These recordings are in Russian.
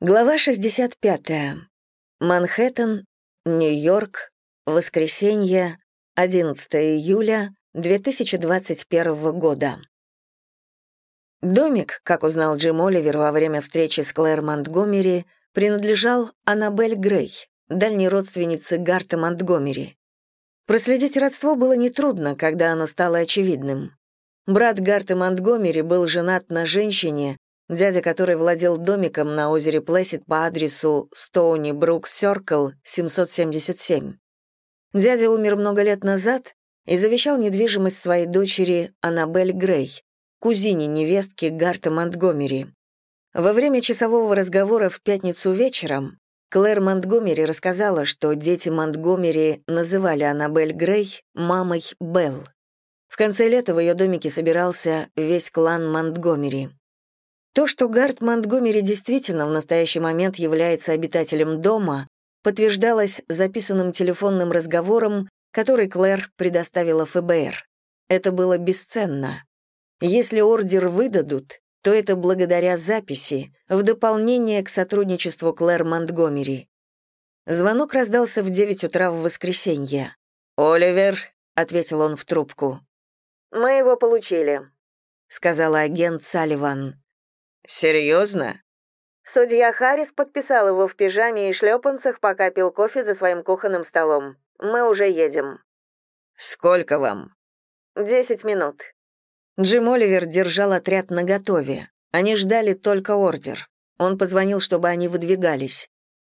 Глава 65. Манхэттен, Нью-Йорк, воскресенье, 11 июля 2021 года. Домик, как узнал Джим Оливер во время встречи с Клэр Монтгомери, принадлежал Аннабель Грей, дальней родственнице Гарта Монтгомери. Проследить родство было нетрудно, когда оно стало очевидным. Брат Гарта Монтгомери был женат на женщине, дядя которой владел домиком на озере Плэссид по адресу Стоуни Брук Сёркл, 777. Дядя умер много лет назад и завещал недвижимость своей дочери Аннабель Грей, кузине невестки Гарта Монтгомери. Во время часового разговора в пятницу вечером Клэр Монтгомери рассказала, что дети Монтгомери называли Аннабель Грей мамой Белл. В конце лета в ее домике собирался весь клан Монтгомери. То, что Гард Монтгомери действительно в настоящий момент является обитателем дома, подтверждалось записанным телефонным разговором, который Клэр предоставила ФБР. Это было бесценно. Если ордер выдадут, то это благодаря записи, в дополнение к сотрудничеству Клэр Монтгомери. Звонок раздался в 9 утра в воскресенье. «Оливер», — ответил он в трубку. «Мы его получили», — сказала агент Салливан. Серьезно? Судья Харрис подписал его в пижаме и шлепанцах, пока пил кофе за своим кухонным столом. Мы уже едем. Сколько вам? Десять минут. Джим Оливер держал отряд наготове. Они ждали только ордер. Он позвонил, чтобы они выдвигались.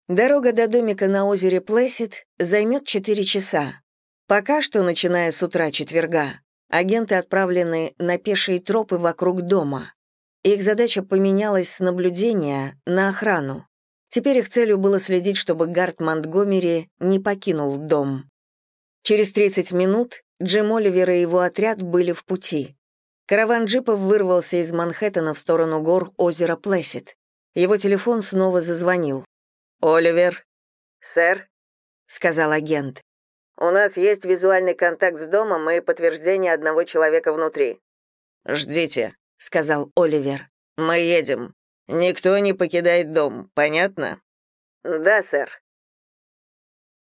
Дорога до домика на озере Плэссид займет четыре часа. Пока что, начиная с утра четверга, агенты отправлены на пешие тропы вокруг дома. Их задача поменялась с наблюдения на охрану. Теперь их целью было следить, чтобы Гард Монтгомери не покинул дом. Через 30 минут Джим Оливер и его отряд были в пути. Караван джипов вырвался из Манхэттена в сторону гор озера Плэссид. Его телефон снова зазвонил. «Оливер?» «Сэр?» — сказал агент. «У нас есть визуальный контакт с домом и подтверждение одного человека внутри». «Ждите», — сказал Оливер. «Мы едем. Никто не покидает дом, понятно?» «Да, сэр».